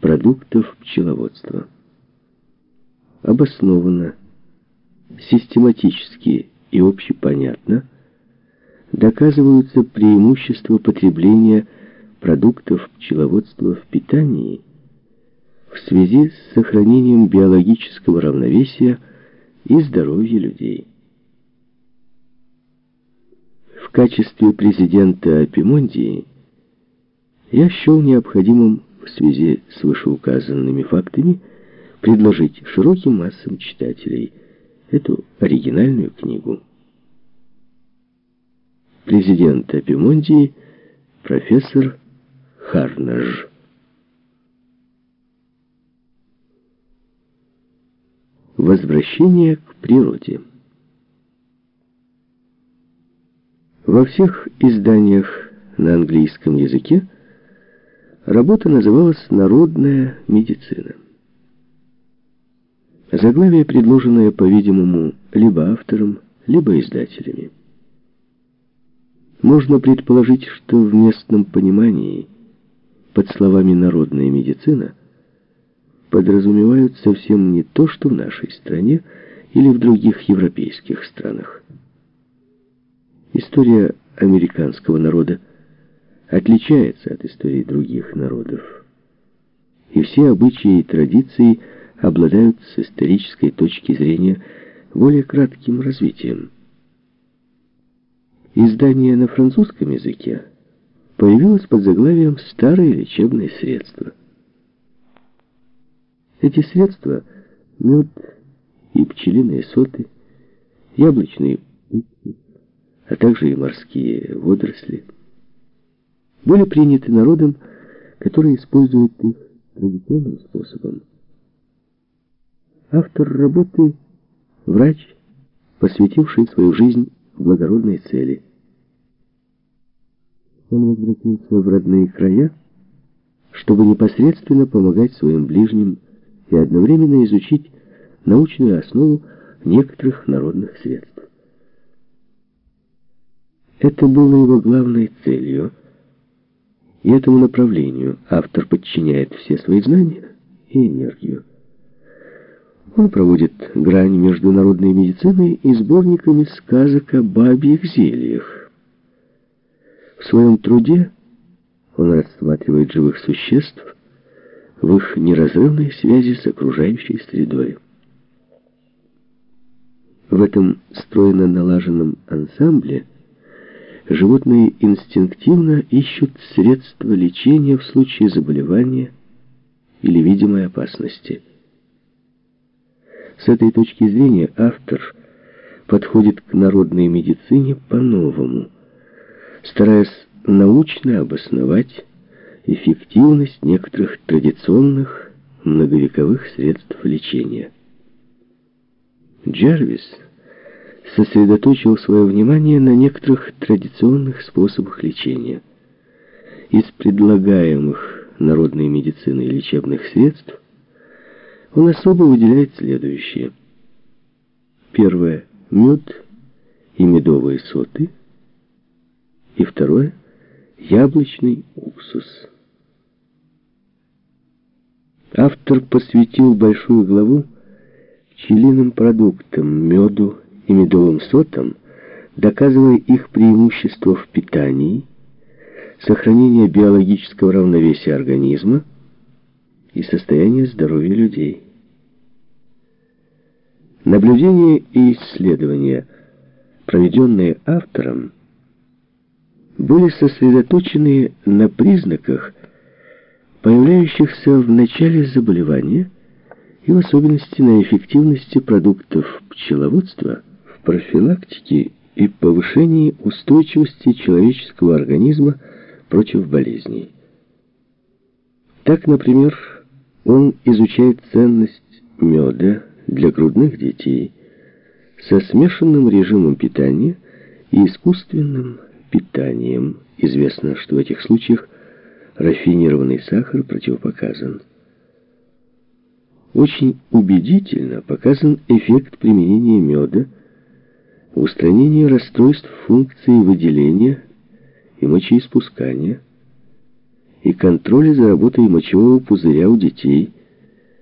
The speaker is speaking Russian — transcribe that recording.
продуктов пчеловодства. Обоснованно, систематически и общепонятно доказываются преимущества потребления продуктов пчеловодства в питании в связи с сохранением биологического равновесия и здоровья людей. В качестве президента Апимондии я счел необходимым в связи с вышеуказанными фактами предложить широким массам читателей эту оригинальную книгу. Президент Апимондии, профессор Харнаж. Возвращение к природе. Во всех изданиях на английском языке работа называлась «Народная медицина». Заглавие, предложенное, по-видимому, либо автором, либо издателями. Можно предположить, что в местном понимании под словами «народная медицина» подразумевают совсем не то, что в нашей стране или в других европейских странах. История американского народа отличается от истории других народов. И все обычаи и традиции обладают с исторической точки зрения более кратким развитием. Издание на французском языке появилось под заглавием «Старые лечебные средства». Эти средства – мед и пчелиные соты, яблочные утки, а также и морские водоросли – были приняты народом, который использует их традиционным способом. Автор работы – врач, посвятивший свою жизнь благородной цели. Он возвратился в родные края, чтобы непосредственно помогать своим ближним и одновременно изучить научную основу некоторых народных средств. Это было его главной целью – и этому направлению автор подчиняет все свои знания и энергию. Он проводит грань между народной медициной и сборниками сказок о бабьих зельях. В своем труде он рассматривает живых существ в их неразрывной связи с окружающей средой. В этом стройно налаженном ансамбле – животные инстинктивно ищут средства лечения в случае заболевания или видимой опасности. С этой точки зрения автор подходит к народной медицине по-новому, стараясь научно обосновать эффективность некоторых традиционных многовековых средств лечения. Джервис – сосредоточил свое внимание на некоторых традиционных способах лечения. Из предлагаемых народной медициной лечебных средств он особо выделяет следующее. Первое – мед и медовые соты. И второе – яблочный уксус. Автор посвятил большую главу пчелиным продуктам, меду и медовым сотам, доказывая их преимущество в питании, сохранение биологического равновесия организма и состояние здоровья людей. Наблюдения и исследования, проведенные автором, были сосредоточены на признаках, появляющихся в начале заболевания и в особенности на эффективности продуктов пчеловодства – профилактики и повышении устойчивости человеческого организма против болезней. Так, например, он изучает ценность меда для грудных детей со смешанным режимом питания и искусственным питанием. Известно, что в этих случаях рафинированный сахар противопоказан. Очень убедительно показан эффект применения меда устранение расстройств функции выделения и мочеиспускания и контроля за работой мочевого пузыря у детей –